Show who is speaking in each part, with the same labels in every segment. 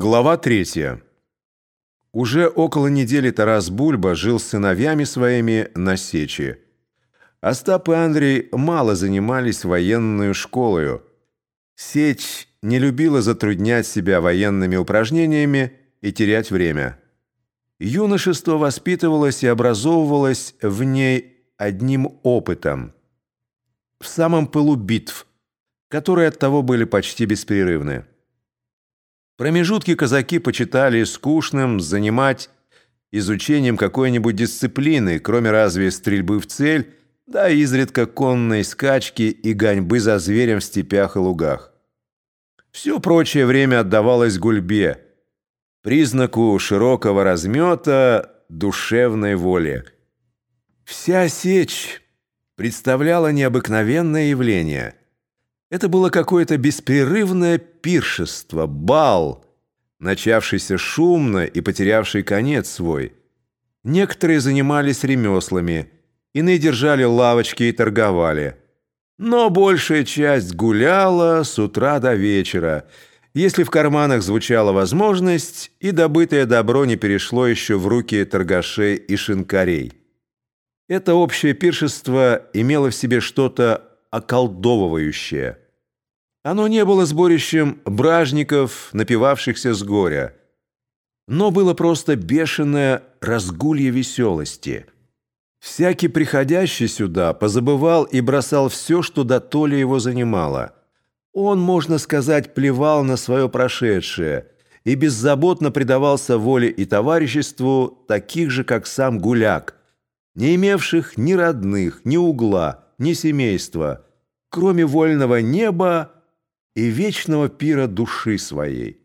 Speaker 1: Глава третья. Уже около недели Тарас Бульба жил с сыновьями своими на Сечи. Остап и Андрей мало занимались военную школою. Сечь не любила затруднять себя военными упражнениями и терять время. Юношество воспитывалось и образовывалось в ней одним опытом. В самом пылу битв, которые оттого были почти беспрерывны. Промежутки казаки почитали скучным занимать изучением какой-нибудь дисциплины, кроме разве стрельбы в цель, да изредка конной скачки и гоньбы за зверем в степях и лугах. Все прочее время отдавалось гульбе, признаку широкого размета душевной воли. Вся сечь представляла необыкновенное явление – это было какое-то беспрерывное пиршество, бал, начавшийся шумно и потерявший конец свой. Некоторые занимались ремеслами, иные держали лавочки и торговали. Но большая часть гуляла с утра до вечера, если в карманах звучала возможность, и добытое добро не перешло еще в руки торгашей и шинкарей. Это общее пиршество имело в себе что-то околдовывающее. Оно не было сборищем бражников, напивавшихся с горя, но было просто бешеное разгулье веселости. Всякий приходящий сюда позабывал и бросал все, что до толи его занимало. Он, можно сказать, плевал на свое прошедшее и беззаботно предавался воле и товариществу таких же, как сам гуляк, не имевших ни родных, ни угла, ни семейства, кроме вольного неба и вечного пира души своей.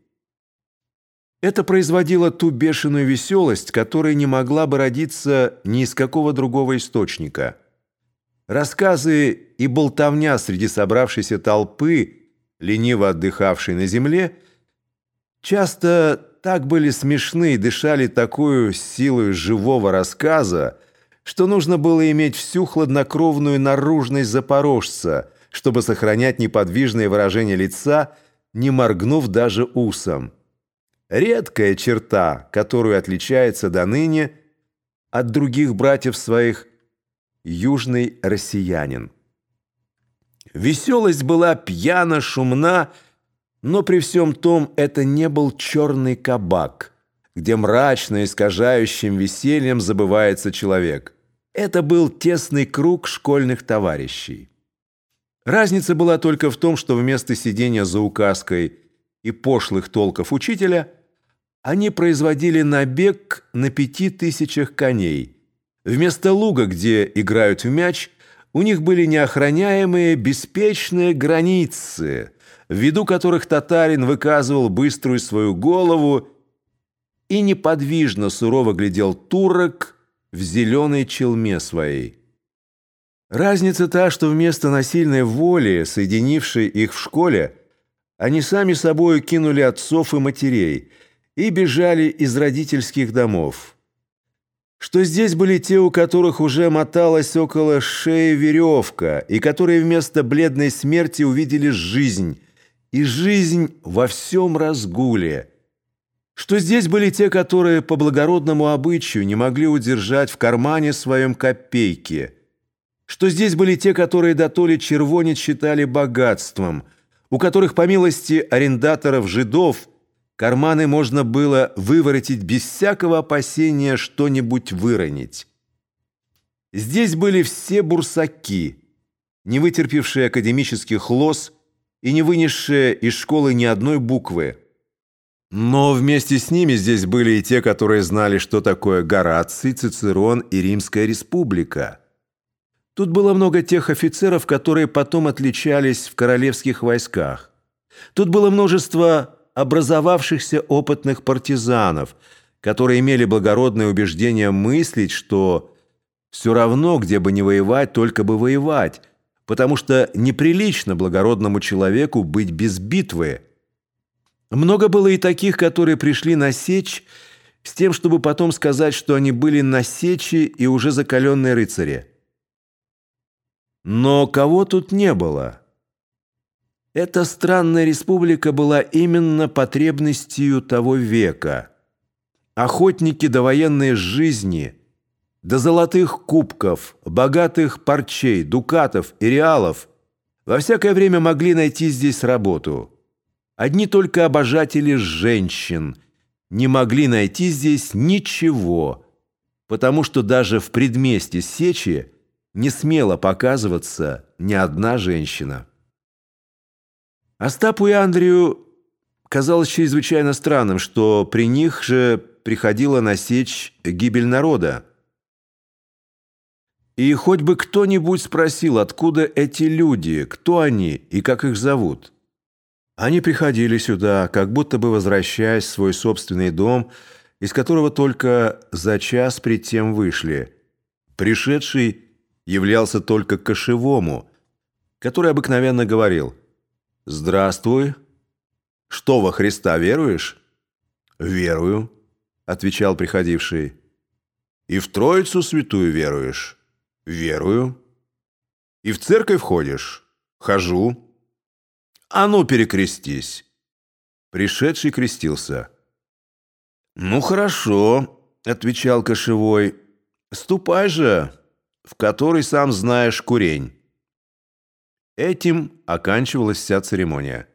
Speaker 1: Это производило ту бешеную веселость, которая не могла бы родиться ни из какого другого источника. Рассказы и болтовня среди собравшейся толпы, лениво отдыхавшей на земле, часто так были смешны и дышали такую силой живого рассказа, что нужно было иметь всю хладнокровную наружность запорожца, чтобы сохранять неподвижное выражение лица, не моргнув даже усом. Редкая черта, которую отличается до ныне от других братьев своих южный россиянин. Веселость была пьяна, шумна, но при всем том это не был черный кабак – где мрачно искажающим весельем забывается человек. Это был тесный круг школьных товарищей. Разница была только в том, что вместо сидения за указкой и пошлых толков учителя они производили набег на пяти тысячах коней. Вместо луга, где играют в мяч, у них были неохраняемые беспечные границы, в виду которых татарин выказывал быструю свою голову и неподвижно сурово глядел турок в зеленой челме своей. Разница та, что вместо насильной воли, соединившей их в школе, они сами собою кинули отцов и матерей и бежали из родительских домов. Что здесь были те, у которых уже моталась около шеи веревка, и которые вместо бледной смерти увидели жизнь, и жизнь во всем разгуле – что здесь были те, которые по благородному обычаю не могли удержать в кармане своем копейки, что здесь были те, которые до толи червонец считали богатством, у которых, по милости арендаторов-жидов, карманы можно было выворотить без всякого опасения что-нибудь выронить. Здесь были все бурсаки, не вытерпевшие академических лос и не вынесшие из школы ни одной буквы – но вместе с ними здесь были и те, которые знали, что такое Гораций, Цицерон и Римская республика. Тут было много тех офицеров, которые потом отличались в королевских войсках. Тут было множество образовавшихся опытных партизанов, которые имели благородное убеждение мыслить, что все равно, где бы не воевать, только бы воевать, потому что неприлично благородному человеку быть без битвы – много было и таких, которые пришли на сечь с тем, чтобы потом сказать, что они были на сечи и уже закаленные рыцари. Но кого тут не было? Эта странная республика была именно потребностью того века. Охотники до военной жизни, до золотых кубков, богатых парчей, дукатов и реалов во всякое время могли найти здесь работу. Одни только обожатели женщин не могли найти здесь ничего, потому что даже в предместе Сечи не смела показываться ни одна женщина. Остапу и Андрею казалось чрезвычайно странным, что при них же приходила на сечь гибель народа. И хоть бы кто-нибудь спросил, откуда эти люди, кто они и как их зовут. Они приходили сюда, как будто бы возвращаясь в свой собственный дом, из которого только за час пред тем вышли. Пришедший являлся только кошевому, который обыкновенно говорил «Здравствуй! Что, во Христа веруешь?» «Верую», — отвечал приходивший. «И в Троицу Святую веруешь?» «Верую». «И в церковь ходишь?» «Хожу». «А ну, перекрестись!» Пришедший крестился. «Ну, хорошо», — отвечал кошевой. «Ступай же, в который, сам знаешь, курень». Этим оканчивалась вся церемония.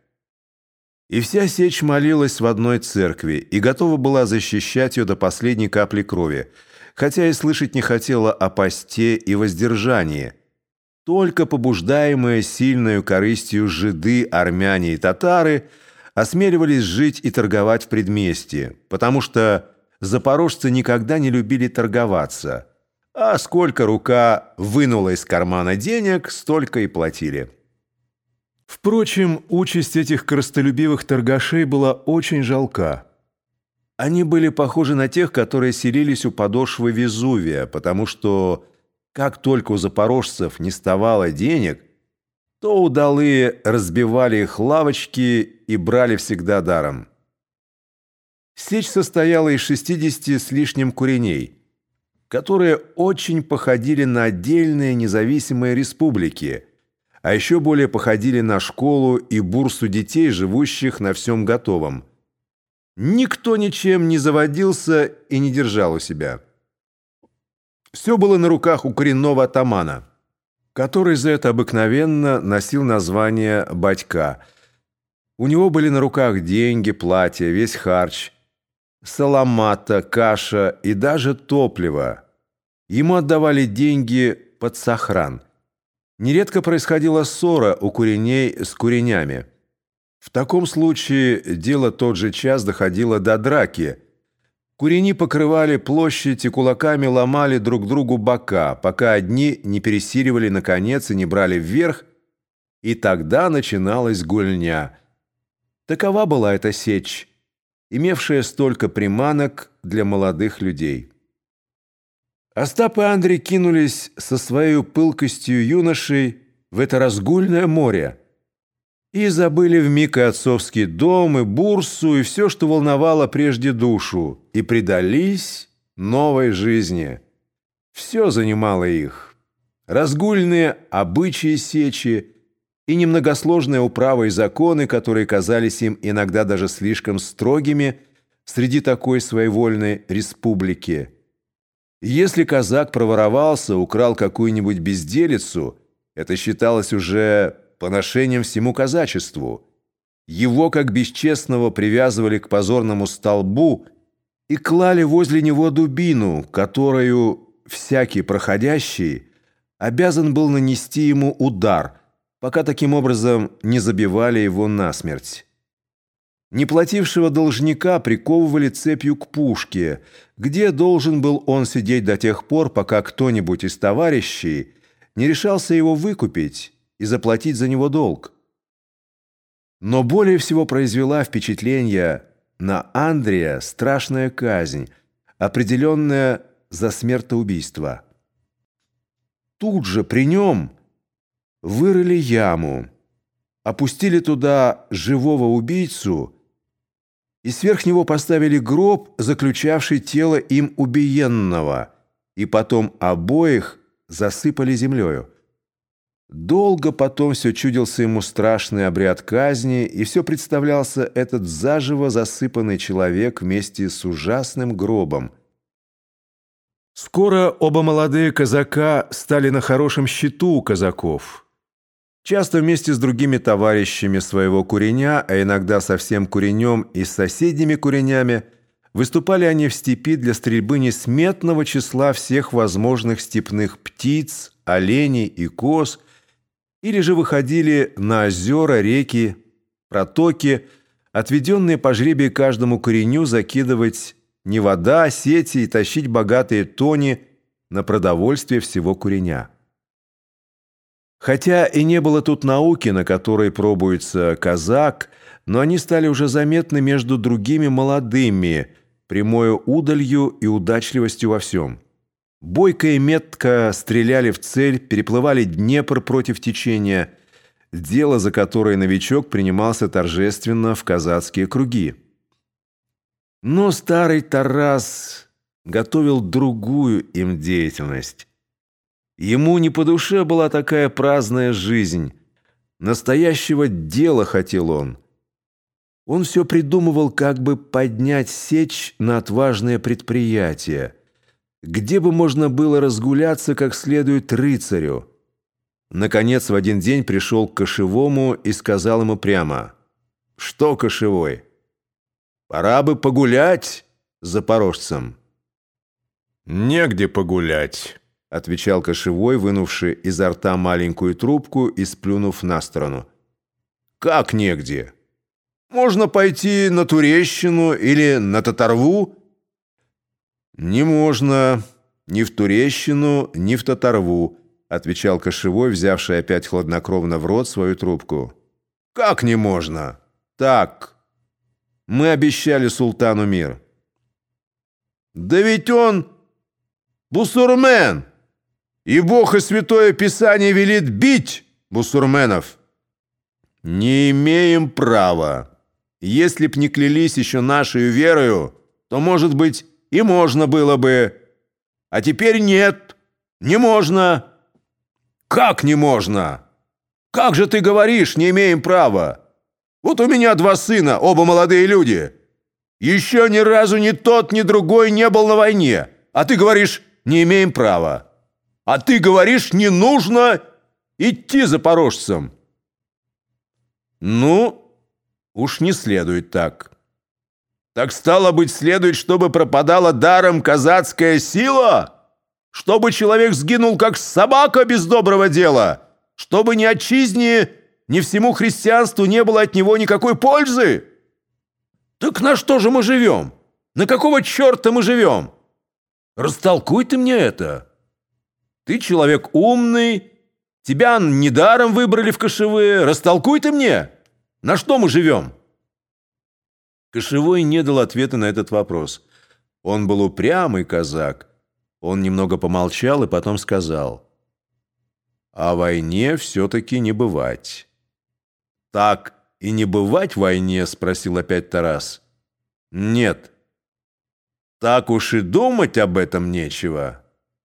Speaker 1: И вся сечь молилась в одной церкви и готова была защищать ее до последней капли крови, хотя и слышать не хотела о посте и воздержании. Только побуждаемые сильную корыстью жиды, армяне и татары осмеливались жить и торговать в предместье, потому что запорожцы никогда не любили торговаться – а сколько рука вынула из кармана денег, столько и платили. Впрочем, участь этих коростолюбивых торгашей была очень жалка. Они были похожи на тех, которые селились у подошвы Везувия, потому что, как только у запорожцев не ставало денег, то удалые разбивали их лавочки и брали всегда даром. Сечь состояла из 60 с лишним куреней – которые очень походили на отдельные независимые республики, а еще более походили на школу и бурсу детей, живущих на всем готовом. Никто ничем не заводился и не держал у себя. Все было на руках у коренного атамана, который за это обыкновенно носил название «батька». У него были на руках деньги, платья, весь харч – саламата, каша и даже топливо. Ему отдавали деньги под сохран. Нередко происходила ссора у куреней с куренями. В таком случае дело тот же час доходило до драки. Курени покрывали площадь и кулаками ломали друг другу бока, пока одни не пересиливали наконец и не брали вверх, и тогда начиналась гульня. Такова была эта сечь имевшая столько приманок для молодых людей. Остап и Андрей кинулись со своей пылкостью юношей в это разгульное море и забыли вмиг и отцовский дом, и бурсу, и все, что волновало прежде душу, и предались новой жизни. Все занимало их. Разгульные обычаи сечи – и немногосложная управа и законы, которые казались им иногда даже слишком строгими среди такой своевольной республики. Если казак проворовался, украл какую-нибудь безделицу, это считалось уже поношением всему казачеству. Его, как бесчестного, привязывали к позорному столбу и клали возле него дубину, которую всякий проходящий обязан был нанести ему удар – пока таким образом не забивали его насмерть. Неплатившего должника приковывали цепью к пушке, где должен был он сидеть до тех пор, пока кто-нибудь из товарищей не решался его выкупить и заплатить за него долг. Но более всего произвела впечатление на Андрея страшная казнь, определенная за смертоубийство. Тут же при нем – вырыли яму, опустили туда живого убийцу и сверх него поставили гроб, заключавший тело им убиенного, и потом обоих засыпали землею. Долго потом все чудился ему страшный обряд казни, и все представлялся этот заживо засыпанный человек вместе с ужасным гробом. Скоро оба молодые казака стали на хорошем счету у казаков. Часто вместе с другими товарищами своего куреня, а иногда со всем куренем и с соседними куренями, выступали они в степи для стрельбы несметного числа всех возможных степных птиц, оленей и коз – или же выходили на озера, реки, протоки, отведенные по жребию каждому кореню закидывать не вода, а сети и тащить богатые тони на продовольствие всего куреня. Хотя и не было тут науки, на которой пробуется казак, но они стали уже заметны между другими молодыми, прямою удалью и удачливостью во всем. Бойко и метко стреляли в цель, переплывали Днепр против течения, дело за которое новичок принимался торжественно в казацкие круги. Но старый Тарас готовил другую им деятельность. Ему не по душе была такая праздная жизнь. Настоящего дела хотел он. Он все придумывал, как бы поднять сечь на отважное предприятие – где бы можно было разгуляться как следует рыцарю. Наконец, в один день пришел к Кошевому и сказал ему прямо, «Что, Кошевой, пора бы погулять запорожцем».
Speaker 2: «Негде погулять», — отвечал Кошевой, вынувший изо рта маленькую трубку и сплюнув на сторону.
Speaker 1: «Как негде? Можно пойти на Турещину или на Татарву?»
Speaker 2: «Не можно ни в Турещину, ни в Татарву», отвечал Кошевой, взявший опять хладнокровно в рот свою трубку.
Speaker 1: «Как не можно? Так. Мы обещали султану мир». «Да ведь он бусурмен, и Бог и Святое Писание велит бить бусурменов». «Не имеем права. Если б не клялись еще нашей верою, то, может быть, и можно было бы. А теперь нет, не можно. Как не можно? Как же ты говоришь, не имеем права? Вот у меня два сына, оба молодые люди. Еще ни разу ни тот, ни другой не был на войне. А ты говоришь, не имеем права. А ты говоришь, не нужно идти запорожцам. Ну, уж не следует так. Так стало быть, следует, чтобы пропадала даром казацкая сила? Чтобы человек сгинул, как собака без доброго дела? Чтобы ни отчизне, ни всему христианству не было от него никакой пользы? Так на что же мы живем? На какого черта мы живем? Растолкуй ты мне это. Ты человек умный, тебя недаром выбрали в кошевые. Растолкуй ты мне, на что мы живем?»
Speaker 2: Кошевой не дал ответа на этот вопрос. Он был упрямый казак. Он немного помолчал и потом сказал. «О войне все-таки не бывать».
Speaker 1: «Так и не бывать войне?» – спросил опять Тарас.
Speaker 2: «Нет».
Speaker 1: «Так уж и думать об этом нечего».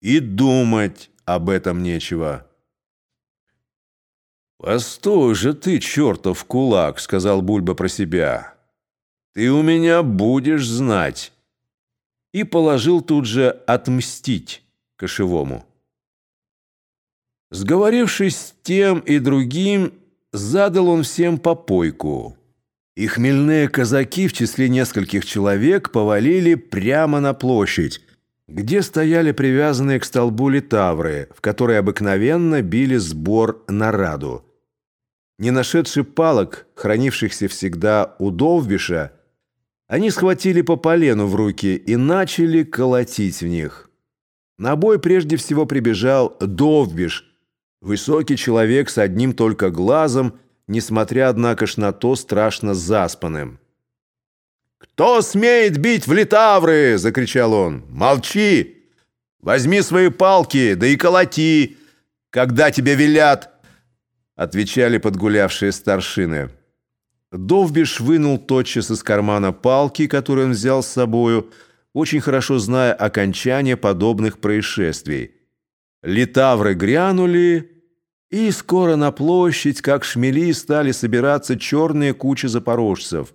Speaker 2: «И думать об этом нечего».
Speaker 1: «Постой же ты, чертов кулак!» – сказал Бульба про себя. Ты у меня будешь знать. И положил тут же отмстить кошевому. Сговорившись с тем и другим, задал он всем попойку. И хмельные казаки в числе нескольких человек повалили прямо на площадь, где стояли привязанные к столбу литавры, в которые обыкновенно били сбор на раду. Не нашедший палок, хранившихся всегда у Довбиша, они схватили по полену в руки и начали колотить в них. На бой прежде всего прибежал Довбиш, высокий человек с одним только глазом, несмотря, однако ж, на то страшно заспанным. «Кто смеет бить в литавры?» – закричал он. «Молчи! Возьми свои палки, да и колоти, когда тебе велят!» – отвечали подгулявшие старшины. Довбиш вынул тотчас из кармана палки, которую он взял с собою, очень хорошо зная окончание подобных происшествий. Литавры грянули, И скоро на площадь, как шмели, стали собираться черные кучи запорожцев.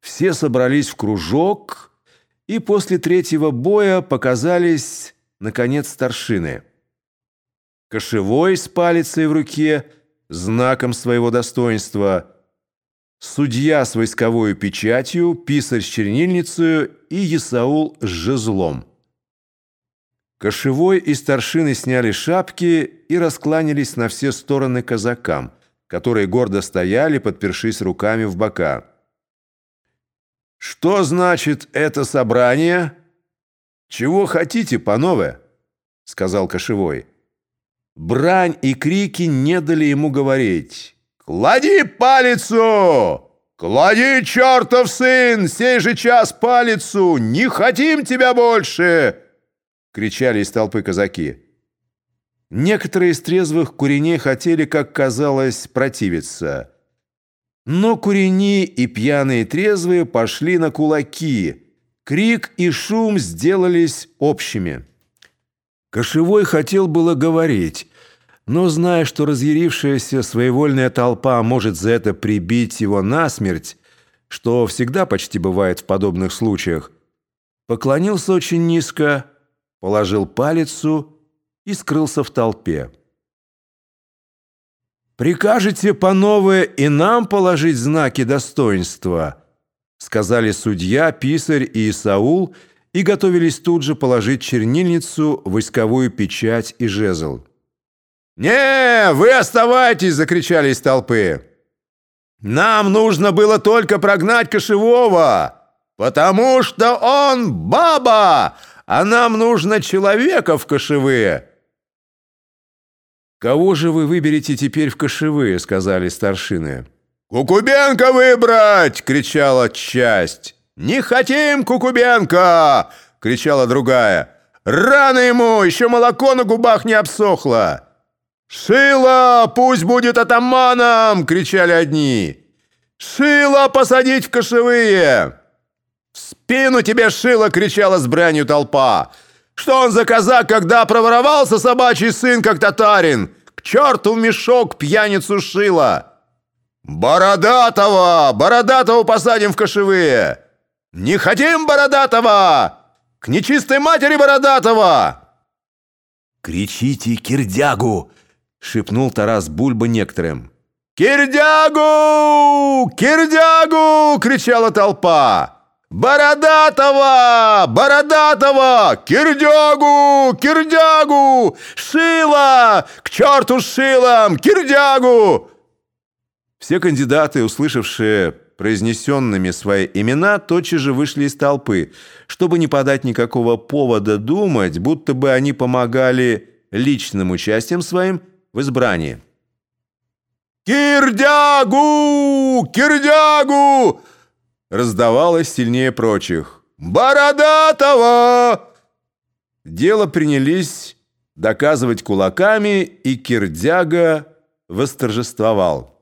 Speaker 1: Все собрались в кружок, и после третьего боя показались, наконец, старшины. Кошевой с палицей в руке, знаком своего достоинства, судья с войсковой печатью, писарь с чернильницей и Исаул с жезлом. Кошевой и старшины сняли шапки и раскланялись на все стороны казакам, которые гордо стояли, подпершись руками в бока. «Что значит это собрание? Чего хотите, панове?» — сказал Кошевой. Брань и крики не дали ему говорить. «Клади палицу! Клади, чертов сын, сей же час палицу! Не хотим тебя больше!» кричали из толпы казаки. Некоторые из трезвых куреней хотели, как казалось, противиться. Но курени и пьяные трезвые пошли на кулаки. Крик и шум сделались общими. Кошевой хотел было говорить, но, зная, что разъярившаяся своевольная толпа может за это прибить его насмерть, что всегда почти бывает в подобных случаях, поклонился очень низко, положил палицу и скрылся в толпе. «Прикажете по новое и нам положить знаки достоинства?» сказали судья, писарь и Исаул, и готовились тут же положить чернильницу, войсковую печать и жезл. «Не, вы оставайтесь!» — закричали из толпы. «Нам нужно было только прогнать кошевого, потому что он баба, а нам нужно человека в кошевые». «Кого же вы выберете теперь в кошевые?» — сказали старшины. «Кукубенко выбрать!» — кричала часть. «Не хотим Кукубенко!» — кричала другая. «Рано ему! Еще молоко на губах не обсохло!» «Шила! Пусть будет атаманом!» — кричали одни. «Шила посадить в кошевые!» «В спину тебе шило!» — кричала с бранью толпа. «Что он за казак, когда проворовался собачий сын, как татарин? К черту в мешок пьяницу шило!» «Бородатого! Бородатого посадим в кошевые!» «Не хотим Бородатого! К нечистой матери Бородатого!»
Speaker 2: «Кричите кирдягу!» — шепнул Тарас Бульба некоторым.
Speaker 1: «Кирдягу! Кирдягу!» — кричала толпа. «Бородатого! Бородатого! Кирдягу! Кирдягу! Шила! К черту шилом! Кирдягу!» Все кандидаты, услышавшие произнесенными свои имена, тотчас же вышли из толпы, чтобы не подать никакого повода думать, будто бы они помогали личным участием своим в избрании. «Кирдягу! Кирдягу!» раздавалось сильнее прочих. «Бородатого!» Дело принялись доказывать кулаками, и Кирдяга восторжествовал.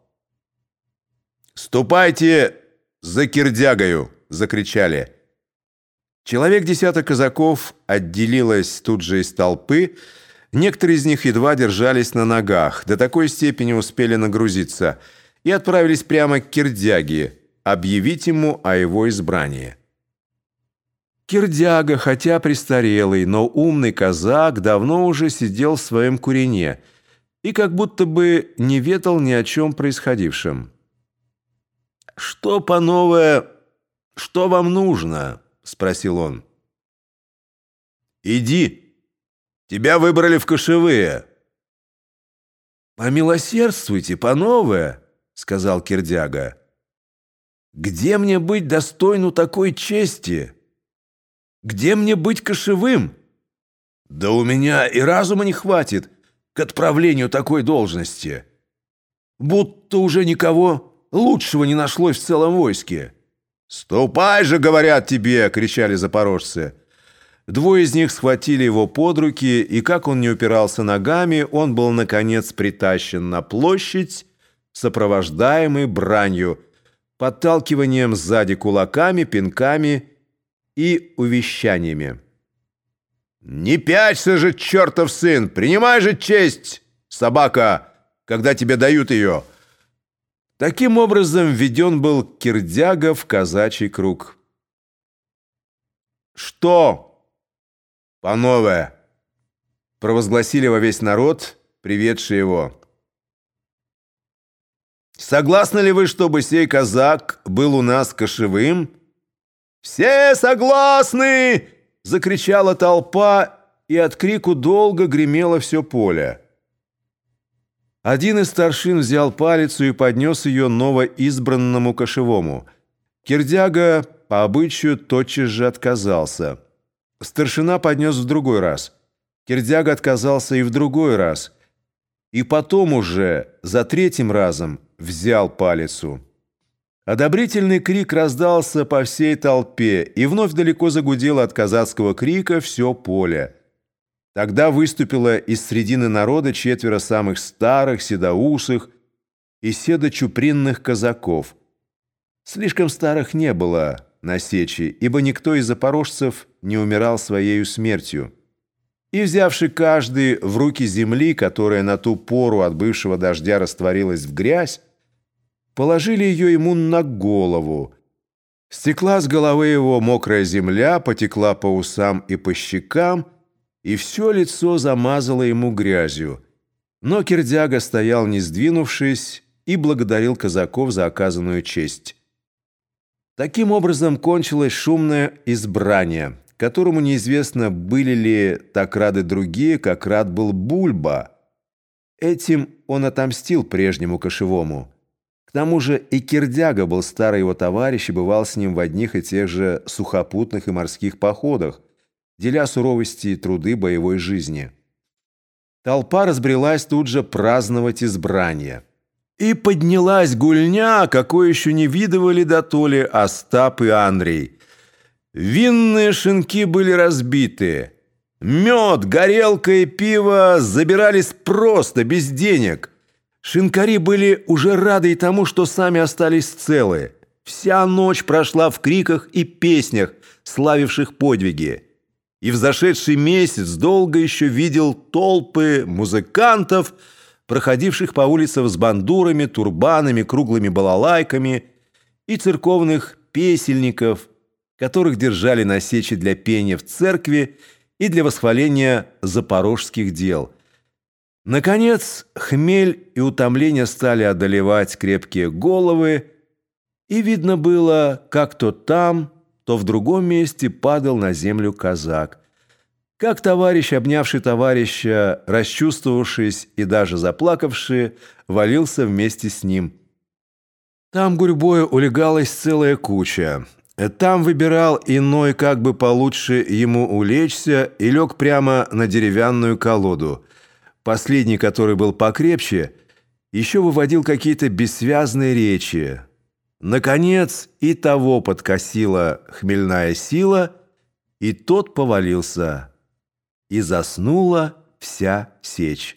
Speaker 1: «Ступайте за Кирдягою!» — закричали. Человек десяток казаков отделилось тут же из толпы, некоторые из них едва держались на ногах, до такой степени успели нагрузиться, и отправились прямо к Кирдяге, объявить ему о его избрании. Кирдяга, хотя престарелый, но умный казак, давно уже сидел в своем курине и как будто бы не ведал ни о чем происходившем. «Что, по-новое, что вам нужно?» — спросил он. «Иди, тебя выбрали в кошевые». «Помилосердствуйте, по-новое», — сказал Кирдяга. Где мне быть достойну такой чести? Где мне быть кошевым? Да у меня и разума не хватит к отправлению такой должности. Будто уже никого лучшего не нашлось в целом войске. «Ступай же, говорят тебе!» — кричали запорожцы. Двое из них схватили его под руки, и как он не упирался ногами, он был, наконец, притащен на площадь, сопровождаемый бранью — подталкиванием сзади кулаками, пинками и увещаниями. «Не пячься же, чертов сын! Принимай же честь, собака! когда тебе дают ее». Таким образом введен был Кирдяга в казачий круг. «Что, панове?» — провозгласили во весь народ, приведший его. «Согласны ли вы, чтобы сей казак был у нас кошевым?» «Все согласны!» — закричала толпа, и от крику долго гремело все поле. Один из старшин взял палицу и поднес ее новоизбранному кошевому. Кирдяга по обычаю тотчас же отказался. Старшина поднес в другой раз. Кирдяга отказался и в другой раз. И потом уже, за третьим разом, взял палицу. Одобрительный крик раздался по всей толпе, и вновь далеко загудело от казацкого крика все поле. Тогда выступило из средины народа четверо самых старых, седоусых и седочупринных казаков. Слишком старых не было на сечи, ибо никто из запорожцев не умирал своей смертью. И взявший каждый в руки земли, которая на ту пору от бывшего дождя растворилась в грязь, положили ее ему на голову. Стекла с головы его мокрая земля, потекла по усам и по щекам, и все лицо замазало ему грязью. Но Кирдяга стоял не сдвинувшись и благодарил казаков за оказанную честь. Таким образом кончилось шумное избрание, которому неизвестно, были ли так рады другие, как рад был Бульба. Этим он отомстил прежнему кошевому. К тому же и Кирдяга был старый его товарищ и бывал с ним в одних и тех же сухопутных и морских походах, деля суровости и труды боевой жизни. Толпа разбрелась тут же праздновать избрание. И поднялась гульня, какой еще не видывали до толи Остап и Андрей. Винные шинки были разбиты. Мед, горелка и пиво забирались просто, без денег. Шинкари были уже рады и тому, что сами остались целы. Вся ночь прошла в криках и песнях, славивших подвиги и в зашедший месяц долго еще видел толпы музыкантов, проходивших по улицам с бандурами, турбанами, круглыми балалайками и церковных песельников, которых держали на сече для пения в церкви и для восхваления запорожских дел. Наконец, хмель и утомление стали одолевать крепкие головы, и видно было, как то там, то в другом месте падал на землю казак. Как товарищ, обнявший товарища, расчувствовавшись и даже заплакавший, валился вместе с ним. Там гурьбою улегалась целая куча. Там выбирал иной, как бы получше ему улечься, и лег прямо на деревянную колоду. Последний, который был покрепче, еще выводил какие-то бессвязные речи. Наконец и того подкосила хмельная сила, и тот повалился, и заснула вся сечь.